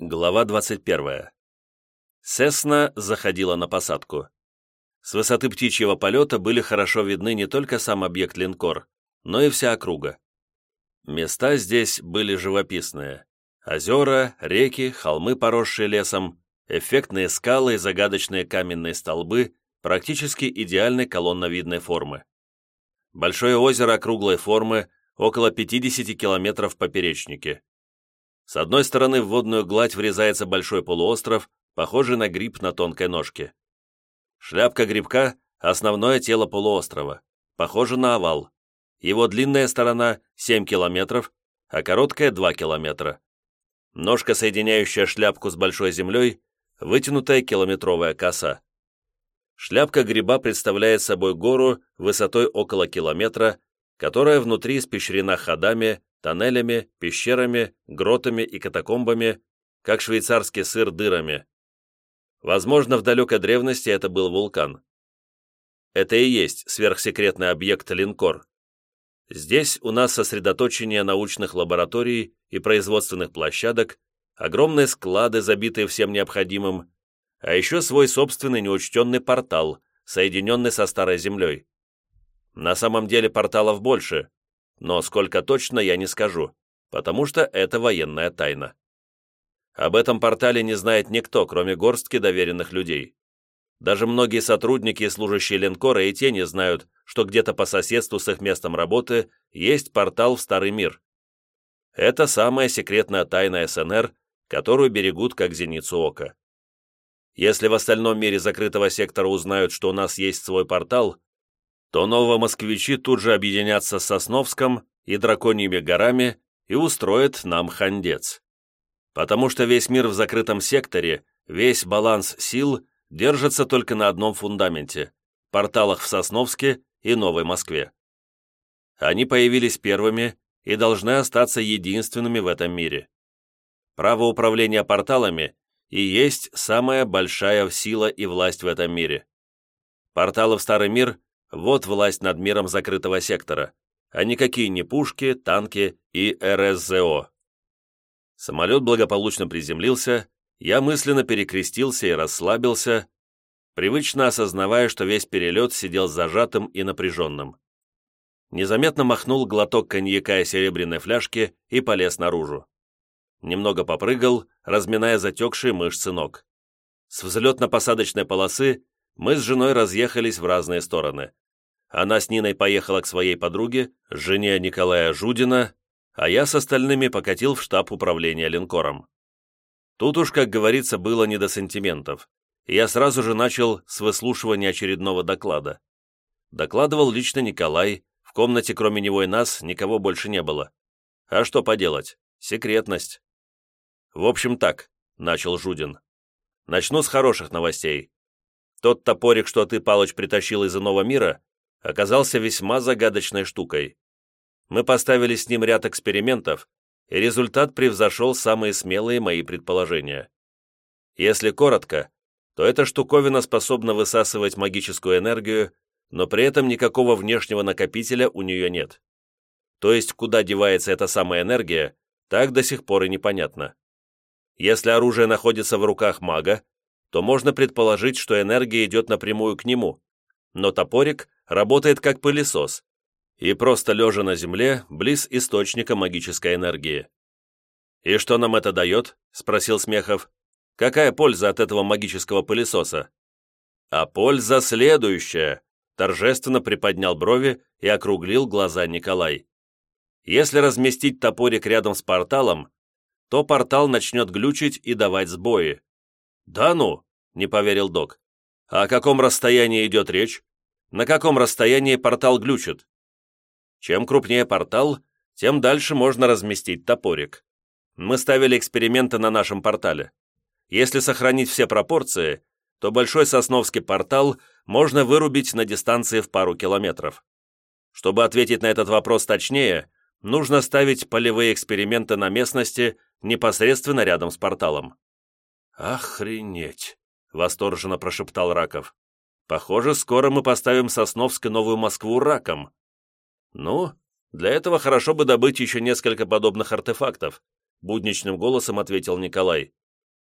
Глава 21. Сесна заходила на посадку. С высоты птичьего полета были хорошо видны не только сам объект линкор, но и вся округа. Места здесь были живописные. Озера, реки, холмы, поросшие лесом, эффектные скалы и загадочные каменные столбы практически идеальной колонновидной формы. Большое озеро округлой формы, около 50 километров в поперечнике. С одной стороны в водную гладь врезается большой полуостров, похожий на гриб на тонкой ножке. Шляпка грибка – основное тело полуострова, похоже на овал. Его длинная сторона – 7 километров, а короткая – 2 километра. Ножка, соединяющая шляпку с большой землей, вытянутая километровая коса. Шляпка гриба представляет собой гору высотой около километра, которая внутри испещрена ходами, тоннелями, пещерами, гротами и катакомбами, как швейцарский сыр дырами. Возможно, в далекой древности это был вулкан. Это и есть сверхсекретный объект линкор. Здесь у нас сосредоточение научных лабораторий и производственных площадок, огромные склады, забитые всем необходимым, а еще свой собственный неучтенный портал, соединенный со Старой Землей. На самом деле порталов больше, но сколько точно я не скажу, потому что это военная тайна. Об этом портале не знает никто, кроме горстки доверенных людей. Даже многие сотрудники и служащие линкора и те знают, что где-то по соседству с их местом работы есть портал в Старый мир. Это самая секретная тайна СНР, которую берегут как зеницу ока. Если в остальном мире закрытого сектора узнают, что у нас есть свой портал, то новомосквичи тут же объединятся с Сосновском и Драконьими горами и устроят нам хандец. Потому что весь мир в закрытом секторе, весь баланс сил держится только на одном фундаменте – порталах в Сосновске и Новой Москве. Они появились первыми и должны остаться единственными в этом мире. Право управления порталами и есть самая большая сила и власть в этом мире. Порталы в Старый мир вот власть над миром закрытого сектора, а никакие не пушки, танки и РСЗО. Самолет благополучно приземлился, я мысленно перекрестился и расслабился, привычно осознавая, что весь перелет сидел зажатым и напряженным. Незаметно махнул глоток коньяка и серебряной фляжки и полез наружу. Немного попрыгал, разминая затекшие мышцы ног. С взлетно-посадочной полосы мы с женой разъехались в разные стороны. Она с Ниной поехала к своей подруге, жене Николая Жудина, а я с остальными покатил в штаб управления линкором. Тут уж, как говорится, было не до сантиментов. Я сразу же начал с выслушивания очередного доклада. Докладывал лично Николай, в комнате кроме него и нас никого больше не было. А что поделать? Секретность. В общем так, начал Жудин. Начну с хороших новостей. Тот топорик, что ты, Палыч, притащил из иного мира, оказался весьма загадочной штукой. Мы поставили с ним ряд экспериментов, и результат превзошел самые смелые мои предположения. Если коротко, то эта штуковина способна высасывать магическую энергию, но при этом никакого внешнего накопителя у нее нет. То есть, куда девается эта самая энергия, так до сих пор и непонятно. Если оружие находится в руках мага, то можно предположить, что энергия идет напрямую к нему, но топорик работает как пылесос и просто лежа на земле, близ источника магической энергии. «И что нам это дает?» – спросил Смехов. «Какая польза от этого магического пылесоса?» «А польза следующая», – торжественно приподнял брови и округлил глаза Николай. «Если разместить топорик рядом с порталом, то портал начнет глючить и давать сбои. «Да ну!» — не поверил док. «А о каком расстоянии идет речь? На каком расстоянии портал глючит?» Чем крупнее портал, тем дальше можно разместить топорик. Мы ставили эксперименты на нашем портале. Если сохранить все пропорции, то большой сосновский портал можно вырубить на дистанции в пару километров. Чтобы ответить на этот вопрос точнее, нужно ставить полевые эксперименты на местности непосредственно рядом с порталом. «Охренеть!» — восторженно прошептал Раков. «Похоже, скоро мы поставим Сосновск Новую Москву раком». «Ну, для этого хорошо бы добыть еще несколько подобных артефактов», — будничным голосом ответил Николай.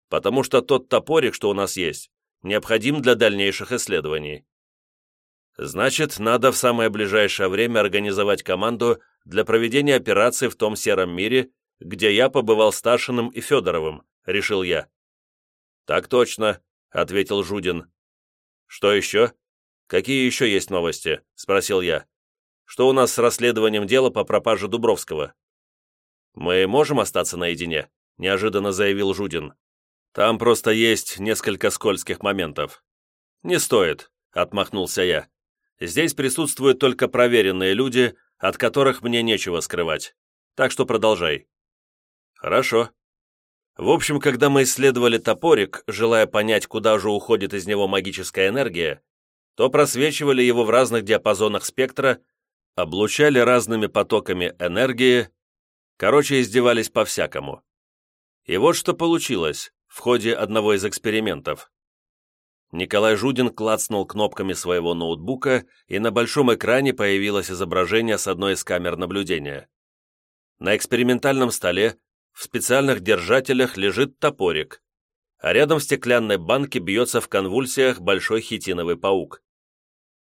потому что тот топорик, что у нас есть, необходим для дальнейших исследований. Значит, надо в самое ближайшее время организовать команду для проведения операции в том сером мире, где я побывал с Ташиным и Федоровым, решил я. Так точно, ответил Жудин. Что еще? Какие еще есть новости? Спросил я. Что у нас с расследованием дела по пропаже Дубровского? Мы можем остаться наедине? Неожиданно заявил Жудин. Там просто есть несколько скользких моментов. Не стоит, отмахнулся я. Здесь присутствуют только проверенные люди, от которых мне нечего скрывать. Так что продолжай». «Хорошо». В общем, когда мы исследовали топорик, желая понять, куда же уходит из него магическая энергия, то просвечивали его в разных диапазонах спектра, облучали разными потоками энергии, короче, издевались по-всякому. И вот что получилось в ходе одного из экспериментов. Николай Жудин клацнул кнопками своего ноутбука, и на большом экране появилось изображение с одной из камер наблюдения. На экспериментальном столе в специальных держателях лежит топорик, а рядом в стеклянной банке бьется в конвульсиях большой хитиновый паук.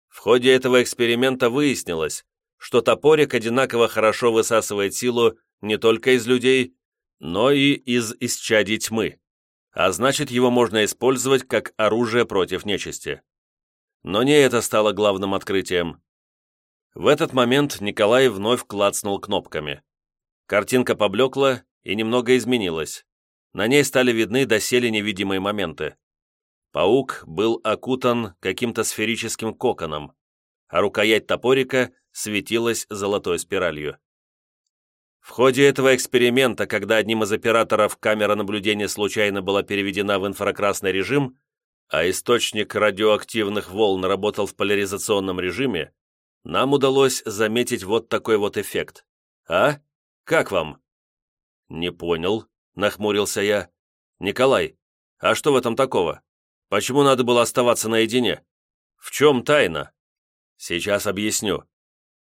В ходе этого эксперимента выяснилось, что топорик одинаково хорошо высасывает силу не только из людей, но и из исчадий тьмы а значит, его можно использовать как оружие против нечисти. Но не это стало главным открытием. В этот момент Николай вновь клацнул кнопками. Картинка поблекла и немного изменилась. На ней стали видны доселе невидимые моменты. Паук был окутан каким-то сферическим коконом, а рукоять топорика светилась золотой спиралью. В ходе этого эксперимента, когда одним из операторов камера наблюдения случайно была переведена в инфракрасный режим, а источник радиоактивных волн работал в поляризационном режиме, нам удалось заметить вот такой вот эффект. А? Как вам? Не понял, нахмурился я. Николай, а что в этом такого? Почему надо было оставаться наедине? В чем тайна? Сейчас объясню.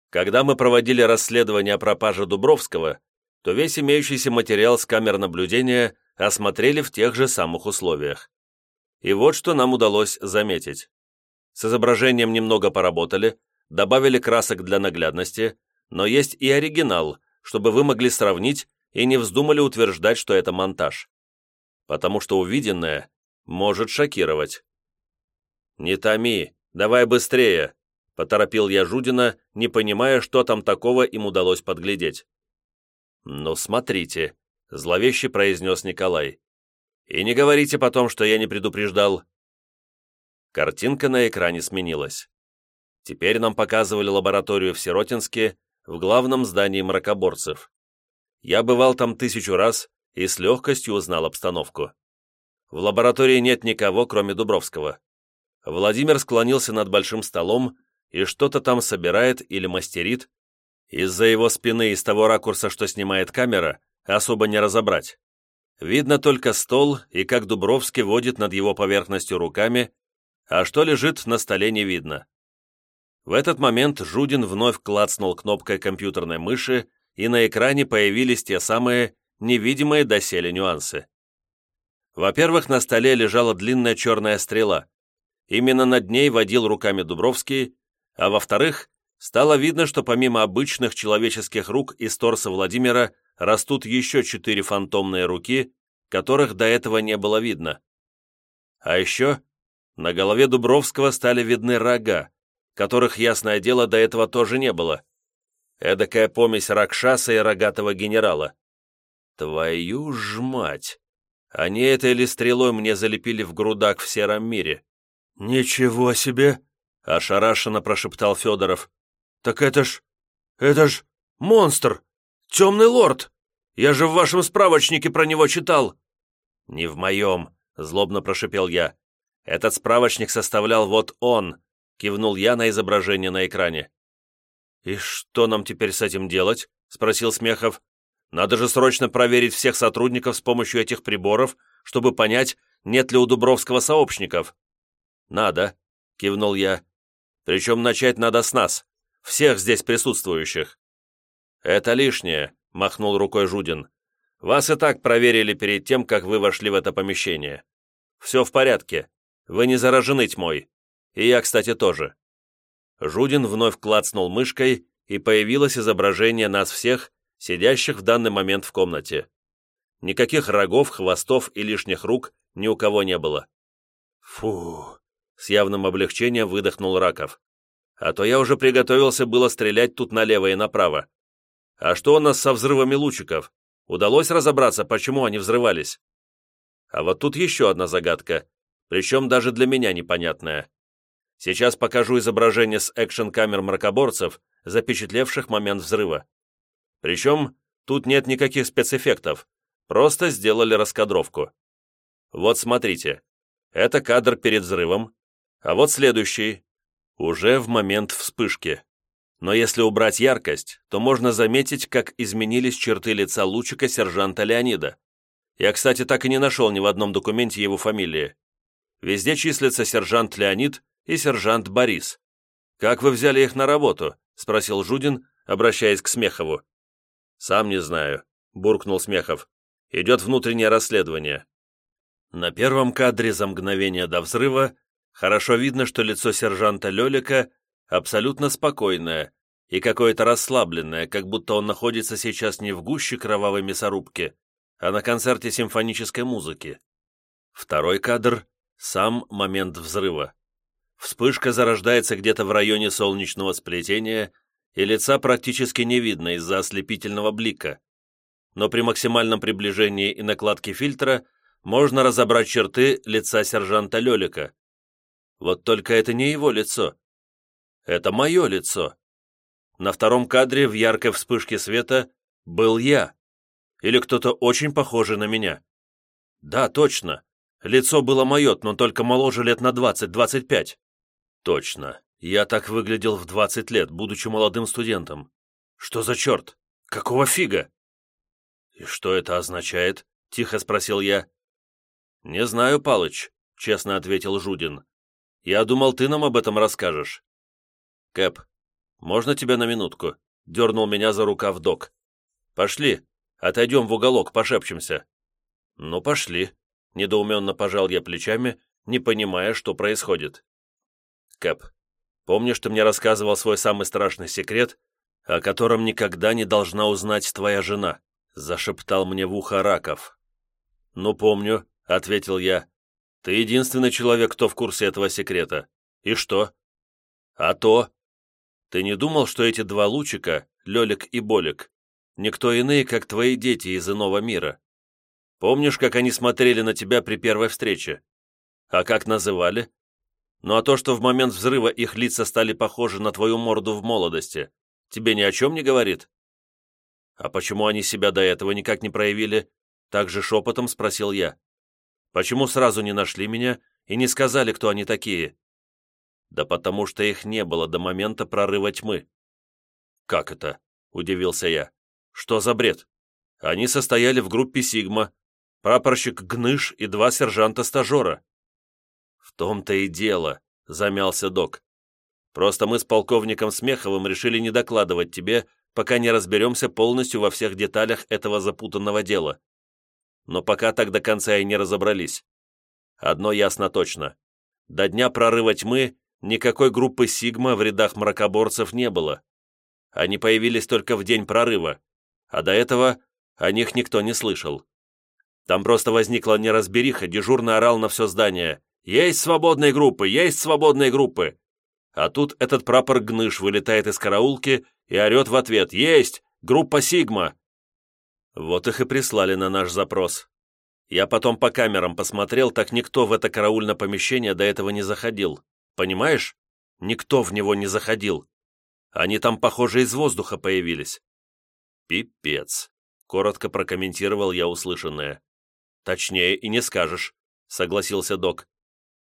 Когда мы проводили расследование о пропаже Дубровского, то весь имеющийся материал с камер наблюдения осмотрели в тех же самых условиях. И вот что нам удалось заметить. С изображением немного поработали, добавили красок для наглядности, но есть и оригинал, чтобы вы могли сравнить и не вздумали утверждать, что это монтаж. Потому что увиденное может шокировать. «Не томи, давай быстрее», Поторопил я Жудина, не понимая, что там такого им удалось подглядеть. «Ну, смотрите», — зловеще произнес Николай. «И не говорите потом, что я не предупреждал». Картинка на экране сменилась. Теперь нам показывали лабораторию в Сиротинске, в главном здании мракоборцев. Я бывал там тысячу раз и с легкостью узнал обстановку. В лаборатории нет никого, кроме Дубровского. Владимир склонился над большим столом, и что-то там собирает или мастерит, из-за его спины из того ракурса, что снимает камера, особо не разобрать. Видно только стол и как Дубровский водит над его поверхностью руками, а что лежит на столе не видно. В этот момент Жудин вновь клацнул кнопкой компьютерной мыши, и на экране появились те самые невидимые доселе нюансы. Во-первых, на столе лежала длинная черная стрела. Именно над ней водил руками Дубровский, а во-вторых, стало видно, что помимо обычных человеческих рук из торса Владимира растут еще четыре фантомные руки, которых до этого не было видно. А еще на голове Дубровского стали видны рога, которых, ясное дело, до этого тоже не было. Эдакая помесь Ракшаса и рогатого генерала. Твою ж мать! Они этой ли стрелой мне залепили в грудак в сером мире? «Ничего себе!» Ошарашенно прошептал Федоров. «Так это ж... это ж монстр! Темный лорд! Я же в вашем справочнике про него читал!» «Не в моем», — злобно прошепел я. «Этот справочник составлял вот он», — кивнул я на изображение на экране. «И что нам теперь с этим делать?» — спросил Смехов. «Надо же срочно проверить всех сотрудников с помощью этих приборов, чтобы понять, нет ли у Дубровского сообщников». «Надо», — кивнул я. Причем начать надо с нас, всех здесь присутствующих». «Это лишнее», — махнул рукой Жудин. Вас и так проверили перед тем, как вы вошли в это помещение. Все в порядке. Вы не заражены тьмой. И я, кстати, тоже». Жудин вновь клацнул мышкой, и появилось изображение нас всех, сидящих в данный момент в комнате. Никаких рогов, хвостов и лишних рук ни у кого не было. «Фу!» — с явным облегчением выдохнул Раков. «А то я уже приготовился было стрелять тут налево и направо. А что у нас со взрывами лучиков? Удалось разобраться, почему они взрывались?» А вот тут еще одна загадка, причем даже для меня непонятная. Сейчас покажу изображение с экшн-камер мракоборцев, запечатлевших момент взрыва. Причем тут нет никаких спецэффектов, просто сделали раскадровку. Вот смотрите, это кадр перед взрывом, а вот следующий, уже в момент вспышки. Но если убрать яркость, то можно заметить, как изменились черты лица лучика сержанта Леонида. Я, кстати, так и не нашел ни в одном документе его фамилии. Везде числится сержант Леонид и сержант Борис. «Как вы взяли их на работу?» — спросил Жудин, обращаясь к Смехову. «Сам не знаю», — буркнул Смехов. «Идет внутреннее расследование». На первом кадре за мгновение до взрыва хорошо видно, что лицо сержанта Лелика абсолютно спокойное и какое-то расслабленное, как будто он находится сейчас не в гуще кровавой мясорубки, а на концерте симфонической музыки. Второй кадр — сам момент взрыва. Вспышка зарождается где-то в районе солнечного сплетения, и лица практически не видно из-за ослепительного блика. Но при максимальном приближении и накладке фильтра можно разобрать черты лица сержанта Лелика. Вот только это не его лицо. Это мое лицо. На втором кадре в яркой вспышке света был я. Или кто-то очень похожий на меня? Да, точно. Лицо было мое, но только моложе лет на 20-25. Точно. Я так выглядел в 20 лет, будучи молодым студентом. Что за черт? Какого фига? И что это означает? Тихо спросил я. Не знаю, Палыч, честно ответил Жудин. Я думал, ты нам об этом расскажешь. Кэп, можно тебя на минутку? Дернул меня за рукав док. Пошли, Отойдем в уголок, пошепчемся». «Ну, пошли», — недоуменно пожал я плечами, не понимая, что происходит. «Кэп, помнишь, ты мне рассказывал свой самый страшный секрет, о котором никогда не должна узнать твоя жена?» — зашептал мне в ухо Раков. «Ну, помню», — ответил я. «Ты единственный человек, кто в курсе этого секрета. И что?» «А то...» «Ты не думал, что эти два лучика, Лелик и Болик, никто иные, как твои дети из иного мира. Помнишь, как они смотрели на тебя при первой встрече? А как называли? Ну а то, что в момент взрыва их лица стали похожи на твою морду в молодости, тебе ни о чем не говорит? А почему они себя до этого никак не проявили? Так же шепотом спросил я. Почему сразу не нашли меня и не сказали, кто они такие? Да потому что их не было до момента прорыва тьмы. Как это? Удивился я. Что за бред? Они состояли в группе «Сигма», прапорщик Гныш и два сержанта-стажера. В том-то и дело, замялся док. Просто мы с полковником Смеховым решили не докладывать тебе, пока не разберемся полностью во всех деталях этого запутанного дела. Но пока так до конца и не разобрались. Одно ясно точно. До дня прорыва тьмы никакой группы «Сигма» в рядах мракоборцев не было. Они появились только в день прорыва, а до этого о них никто не слышал. Там просто возникла неразбериха, дежурно орал на все здание. «Есть свободные группы! Есть свободные группы!» А тут этот прапор Гныш вылетает из караулки и орет в ответ «Есть! Группа Сигма!» Вот их и прислали на наш запрос. Я потом по камерам посмотрел, так никто в это караульное помещение до этого не заходил. Понимаешь? Никто в него не заходил. Они там, похоже, из воздуха появились. «Пипец», — коротко прокомментировал я услышанное. «Точнее и не скажешь», — согласился док.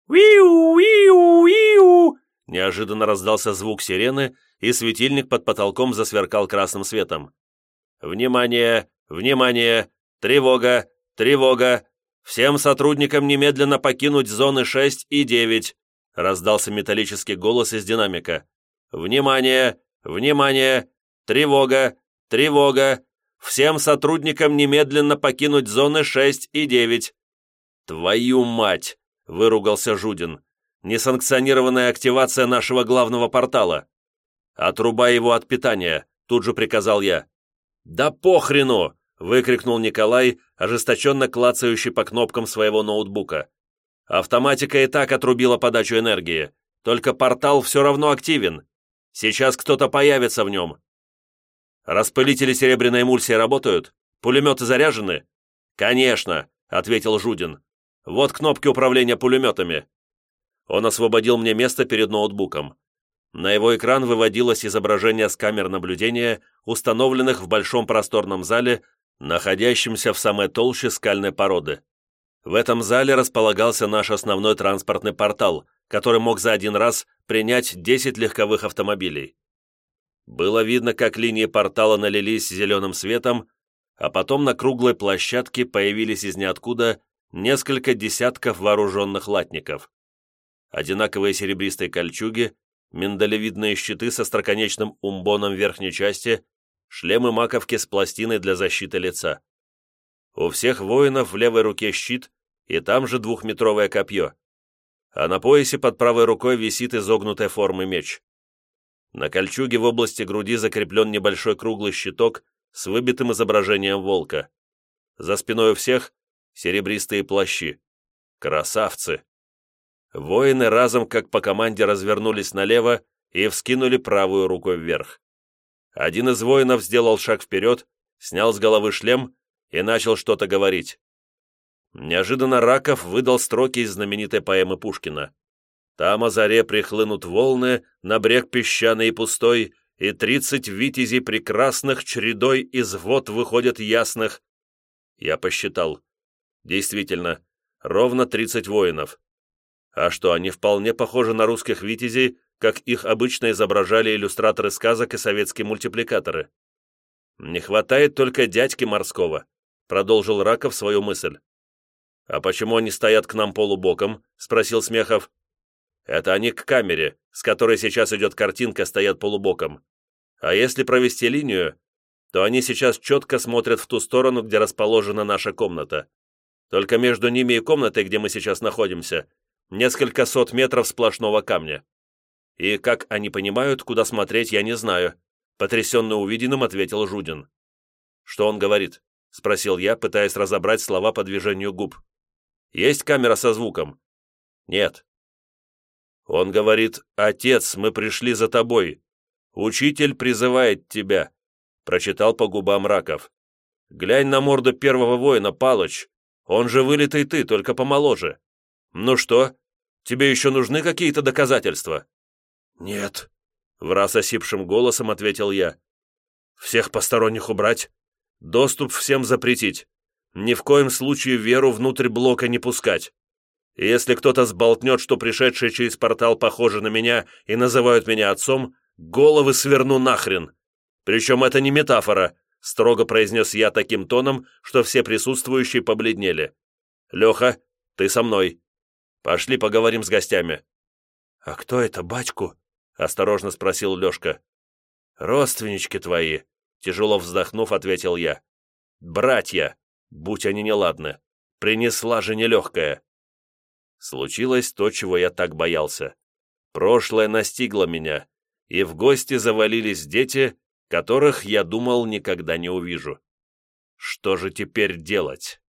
«Уиу, уиу, уиу!» Неожиданно раздался звук сирены, и светильник под потолком засверкал красным светом. «Внимание! Внимание! Тревога! Тревога! Всем сотрудникам немедленно покинуть зоны 6 и 9!» раздался металлический голос из динамика. «Внимание! Внимание! Тревога! Тревога! Всем сотрудникам немедленно покинуть зоны 6 и 9». «Твою мать!» — выругался Жудин. «Несанкционированная активация нашего главного портала». «Отрубай его от питания», — тут же приказал я. «Да похрену!» — выкрикнул Николай, ожесточенно клацающий по кнопкам своего ноутбука. «Автоматика и так отрубила подачу энергии, только портал все равно активен. Сейчас кто-то появится в нем». «Распылители серебряной эмульсии работают? Пулеметы заряжены?» «Конечно», — ответил Жудин. «Вот кнопки управления пулеметами». Он освободил мне место перед ноутбуком. На его экран выводилось изображение с камер наблюдения, установленных в большом просторном зале находящимся в самой толще скальной породы. В этом зале располагался наш основной транспортный портал, который мог за один раз принять 10 легковых автомобилей. Было видно, как линии портала налились зеленым светом, а потом на круглой площадке появились из ниоткуда несколько десятков вооруженных латников. Одинаковые серебристые кольчуги, миндалевидные щиты со строконечным умбоном в верхней части шлемы-маковки с пластиной для защиты лица. У всех воинов в левой руке щит и там же двухметровое копье, а на поясе под правой рукой висит изогнутой формы меч. На кольчуге в области груди закреплен небольшой круглый щиток с выбитым изображением волка. За спиной у всех серебристые плащи. Красавцы! Воины разом, как по команде, развернулись налево и вскинули правую руку вверх. Один из воинов сделал шаг вперед, снял с головы шлем и начал что-то говорить. Неожиданно Раков выдал строки из знаменитой поэмы Пушкина. «Там о заре прихлынут волны, на брег песчаный и пустой, и тридцать витязей прекрасных чередой из вод выходят ясных». Я посчитал. Действительно, ровно тридцать воинов. А что, они вполне похожи на русских витязей, как их обычно изображали иллюстраторы сказок и советские мультипликаторы. «Не хватает только дядьки морского», — продолжил Раков свою мысль. «А почему они стоят к нам полубоком?» — спросил Смехов. «Это они к камере, с которой сейчас идет картинка, стоят полубоком. А если провести линию, то они сейчас четко смотрят в ту сторону, где расположена наша комната. Только между ними и комнатой, где мы сейчас находимся, несколько сот метров сплошного камня. И как они понимают, куда смотреть, я не знаю», — потрясенно увиденным ответил Жудин. «Что он говорит?» — спросил я, пытаясь разобрать слова по движению губ. «Есть камера со звуком?» «Нет». Он говорит, «Отец, мы пришли за тобой. Учитель призывает тебя», — прочитал по губам Раков. «Глянь на морду первого воина, Палыч. Он же вылитый ты, только помоложе. Ну что, тебе еще нужны какие-то доказательства?» «Нет», — в раз осипшим голосом ответил я. «Всех посторонних убрать, доступ всем запретить, ни в коем случае веру внутрь блока не пускать. Если кто-то сболтнет, что пришедшие через портал похожи на меня и называют меня отцом, головы сверну нахрен. Причем это не метафора», — строго произнес я таким тоном, что все присутствующие побледнели. «Леха, ты со мной. Пошли поговорим с гостями». «А кто это, батьку?» — осторожно спросил Лешка. «Родственнички твои», — тяжело вздохнув, ответил я. «Братья, будь они неладны, принесла же нелегкая». Случилось то, чего я так боялся. Прошлое настигло меня, и в гости завалились дети, которых я думал никогда не увижу. Что же теперь делать?